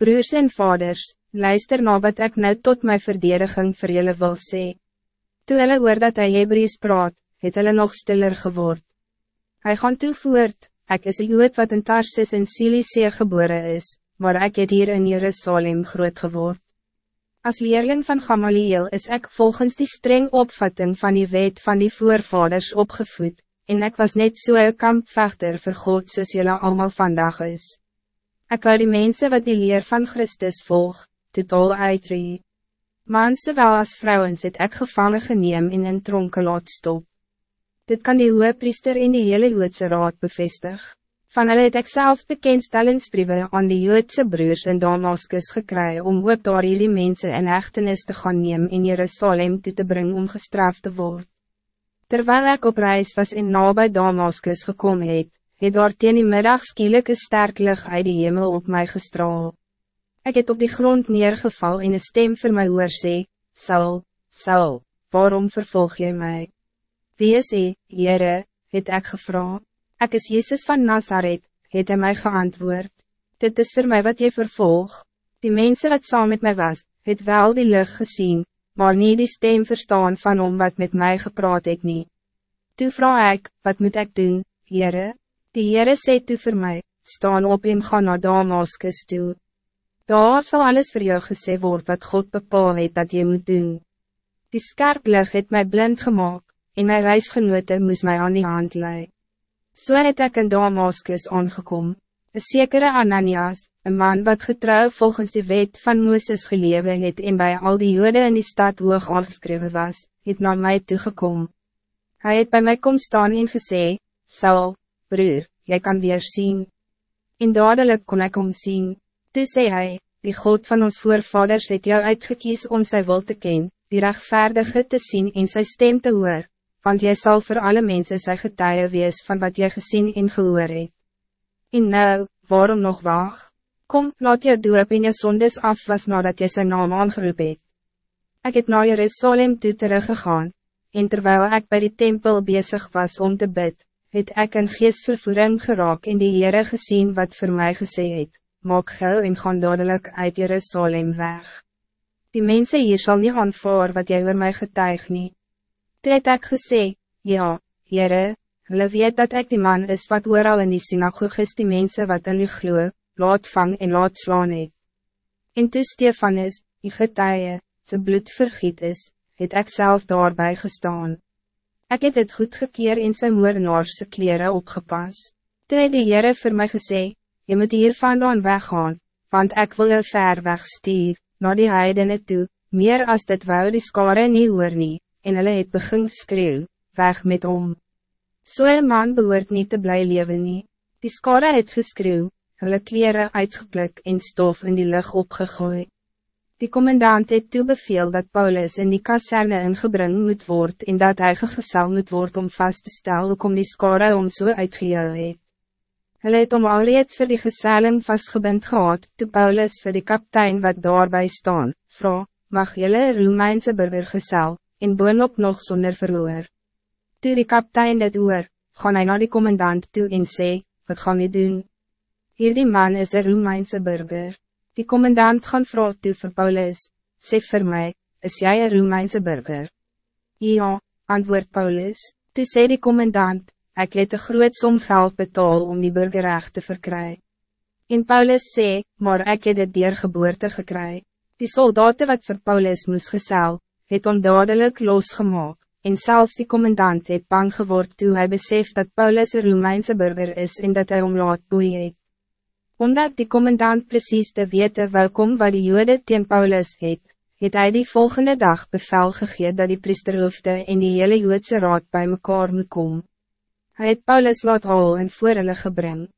Broers en vaders, luister na wat ik nou tot mijn verdediging vir julle wil sê. Toe hulle hoor dat hy Hebrews praat, het hulle nog stiller geword. Hij gaan toe voort, ek is een jood wat in Tarsis in Cilicia geboren is, maar ik het hier in Jerusalem groot geword. Als leerling van Gamaliel is ik volgens die streng opvatting van die wet van die voorvaders opgevoed, en ik was net so een kampvechter vir God soos jylle allemaal vandaag is. Ik wou die mensen wat die leer van Christus volg, totaal uitree. Man zowel als vrouwen zit ik gevangen geneem in een tronken laat stop. Dit kan die priester in die hele Joodse raad bevestigen. Van hulle het ek self bekendstellingsbriewe aan die Joodse broers in Damaskus gekry om ook daar jullie mense in echtenis te gaan neem in Jerusalem toe te brengen om gestraft te worden. Terwijl ik op reis was en nabij Damaskus gekomen het, het daar teen die middag skielik een sterk licht uit die hemel op mij gestraal. Ik het op die grond neergeval en een stem voor mij hoor sê, Saul, Saul, waarom vervolg je mij? Wie is hy, Heere, het ek gevraagd? Ik is Jezus van Nazareth, het hij mij geantwoord. Dit is voor mij wat je vervolg. Die mensen wat saam met mij was, het wel die lucht gezien, maar niet die stem verstaan van om wat met mij gepraat het niet. Toe vraag ik, wat moet ik doen, Heere? Die Heere sê toe voor mij, staan op en ga naar Damaskus toe. Daar zal alles voor jou gesê word wat God bepaal het dat je moet doen. Die skerp lucht het mij blind gemaakt, en mijn reisgenote moest mij aan die hand leiden. So het ek in Damaskus aangekom, een zekere Ananias, een man wat getrouw volgens de wet van Mooses gelewe het en bij al die jode in die stad hoog aangeskreven was, het naar mij toegekom. Hij het bij mij kom staan en gesê, Saul, broer, jij kan weer zien. En dadelijk kon ik om zien. Toe sê hy, die God van ons voorvaders het jou uitgekies om sy wil te ken, die rechtvaardige te zien en sy stem te hoor, want jij zal voor alle mensen zijn getuie wees van wat jy gezien en gehoor het. En nou, waarom nog waag? Kom, laat je doop en je zondes af was nadat je zijn naam aangeroep het. Ek het naar Jerusalem toe teruggegaan, en terwijl ik bij die tempel bezig was om te bid, het ek een geestvervoering geraak en die Heere gezien wat voor mij gesê het, maak gauw en gaan dadelijk uit Jerusalem weg. Die mensen hier zal niet aanvaar wat jij voor mij getuig niet. Toe het ek gesê, ja, Heere, hulle weet dat ik die man is wat ooral in die synagoge is die mense wat in u glo, laat vang en laat slaan het. En toe Stefanus, die getuie, sy bloed vergiet is, het ek self daarbij gestaan. Ik het het goed gekeer in sy moordenaarse kleren opgepas. Toe het die Heere vir my gesê, je moet hier vandaan weggaan, want ik wil jou ver wegstuur, naar die heidene toe, meer als dit wou die skare nie hoor nie, en hulle het begin skreeuw, weg met om. So een man behoort niet te blij leven nie. Die skare het geskreeuw, hulle kleren uitgeplik en stof in die lucht opgegooi. Die commandant het toebeveel dat Paulus in die kaserne ingebring moet worden en dat hij gegesel moet worden om vast te stellen hoe kom die skare om so uitgejou het. Hulle het om alreeds vir die geselling vastgebind gehad, toe Paulus vir die kaptein wat daarbij staan, vra, mag jylle Romeinse burger gesel, en boonop nog zonder verhoor. Toe die kaptein dit oor, gaan hij naar die commandant toe en sê, wat gaan we doen? Hier die man is een Romeinse burger. Die commandant gaan vrouw toe vir Paulus, sê vir my, is jij een Romeinse burger? Ja, antwoord Paulus, toe sê die commandant, ik het een groot som geld betaal om die burgerrecht te verkrijgen. En Paulus sê, maar ik het het dier geboorte gekry. Die soldaten wat voor Paulus moest gesel, het om dadelijk losgemaak, en zelfs die commandant het bang geword toe hij beseft dat Paulus een Romeinse burger is en dat hij omlaat boei het. Omdat die commandant precies te weten welkom wat die jode teen Paulus het, het hij die volgende dag bevel gegee dat die priesterhoofde en die hele joodse raad bij mekaar moet komen. Hij het Paulus laat hal en voor hulle gebring.